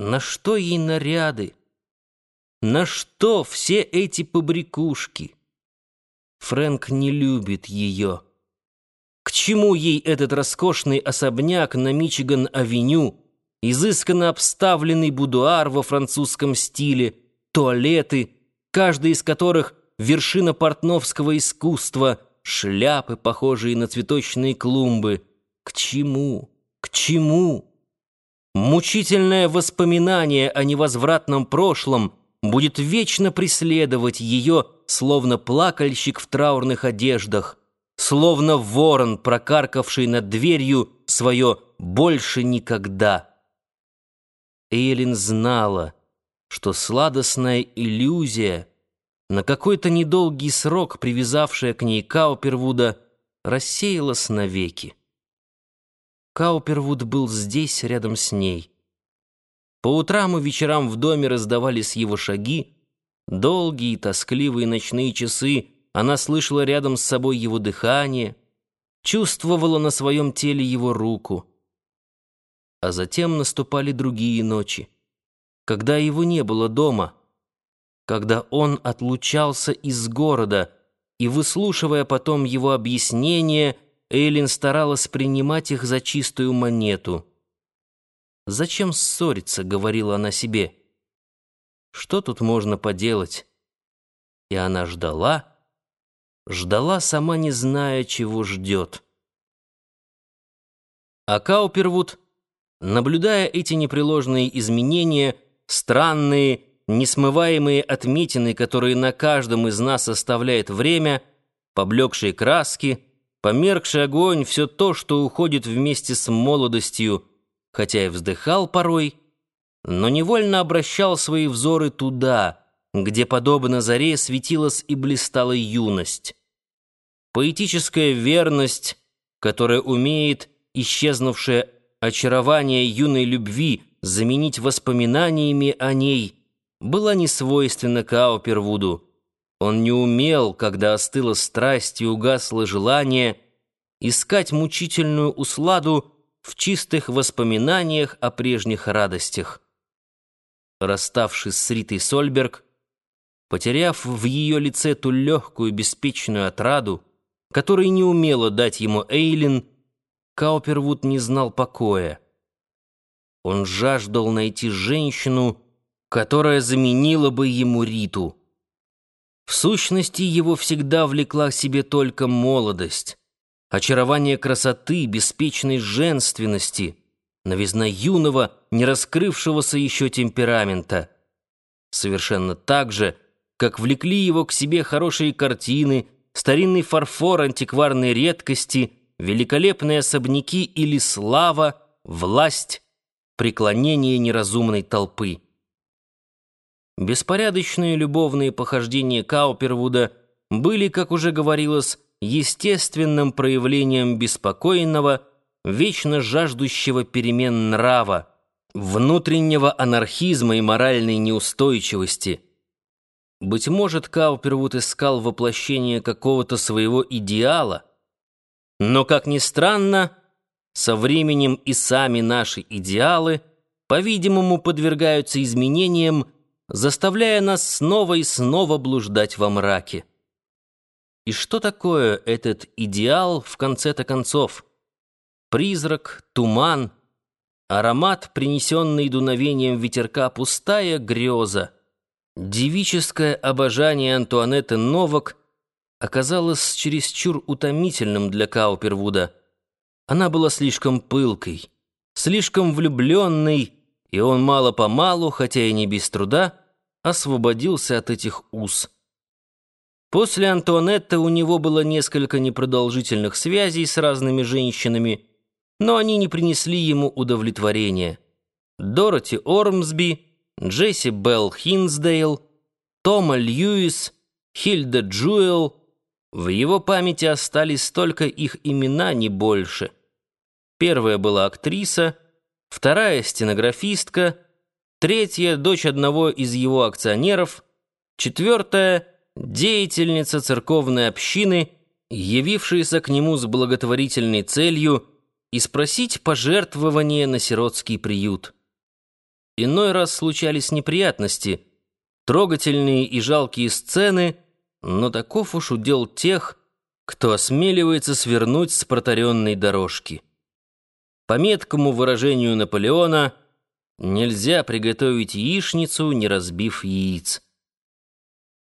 На что ей наряды? На что все эти побрякушки? Фрэнк не любит ее. К чему ей этот роскошный особняк на Мичиган-авеню, изысканно обставленный будуар во французском стиле, туалеты, каждый из которых вершина портновского искусства, шляпы, похожие на цветочные клумбы. К чему? К чему? Мучительное воспоминание о невозвратном прошлом будет вечно преследовать ее, словно плакальщик в траурных одеждах, словно ворон, прокаркавший над дверью свое «больше никогда». Эйлин знала, что сладостная иллюзия, на какой-то недолгий срок привязавшая к ней Каупервуда, рассеялась навеки. Каупервуд был здесь, рядом с ней. По утрам и вечерам в доме раздавались его шаги. Долгие, тоскливые ночные часы она слышала рядом с собой его дыхание, чувствовала на своем теле его руку. А затем наступали другие ночи, когда его не было дома, когда он отлучался из города, и, выслушивая потом его объяснения, Эйлин старалась принимать их за чистую монету — «Зачем ссориться?» — говорила она себе. «Что тут можно поделать?» И она ждала, ждала, сама не зная, чего ждет. А Каупервуд, наблюдая эти непреложные изменения, странные, несмываемые отметины, которые на каждом из нас оставляет время, поблекшие краски, померкший огонь, все то, что уходит вместе с молодостью — хотя и вздыхал порой, но невольно обращал свои взоры туда, где, подобно заре, светилась и блистала юность. Поэтическая верность, которая умеет исчезнувшее очарование юной любви заменить воспоминаниями о ней, была не свойственна Каупервуду. Он не умел, когда остыла страсть и угасло желание, искать мучительную усладу в чистых воспоминаниях о прежних радостях. Расставшись с Ритой Сольберг, потеряв в ее лице ту легкую беспечную отраду, которой не умела дать ему Эйлин, Каупервуд не знал покоя. Он жаждал найти женщину, которая заменила бы ему Риту. В сущности, его всегда влекла к себе только молодость очарование красоты, беспечной женственности, новизна юного, не раскрывшегося еще темперамента. Совершенно так же, как влекли его к себе хорошие картины, старинный фарфор антикварной редкости, великолепные особняки или слава, власть, преклонение неразумной толпы. Беспорядочные любовные похождения Каупервуда были, как уже говорилось, естественным проявлением беспокойного, вечно жаждущего перемен нрава, внутреннего анархизма и моральной неустойчивости. Быть может, Каупервуд искал воплощение какого-то своего идеала, но, как ни странно, со временем и сами наши идеалы, по-видимому, подвергаются изменениям, заставляя нас снова и снова блуждать во мраке. И что такое этот идеал в конце-то концов? Призрак, туман, аромат, принесенный дуновением ветерка, пустая греза. Девическое обожание Антуанетты Новак оказалось чересчур утомительным для Каупервуда. Она была слишком пылкой, слишком влюбленной, и он мало-помалу, хотя и не без труда, освободился от этих уз. После Антуанетты у него было несколько непродолжительных связей с разными женщинами, но они не принесли ему удовлетворения. Дороти Ормсби, Джесси Белл Хинсдейл, Тома Льюис, Хильда Джуэл. В его памяти остались только их имена, не больше. Первая была актриса, вторая — стенографистка, третья — дочь одного из его акционеров, четвертая — деятельница церковной общины, явившаяся к нему с благотворительной целью и спросить пожертвование на сиротский приют. Иной раз случались неприятности, трогательные и жалкие сцены, но таков уж удел тех, кто осмеливается свернуть с протаренной дорожки. По меткому выражению Наполеона, нельзя приготовить яичницу, не разбив яиц.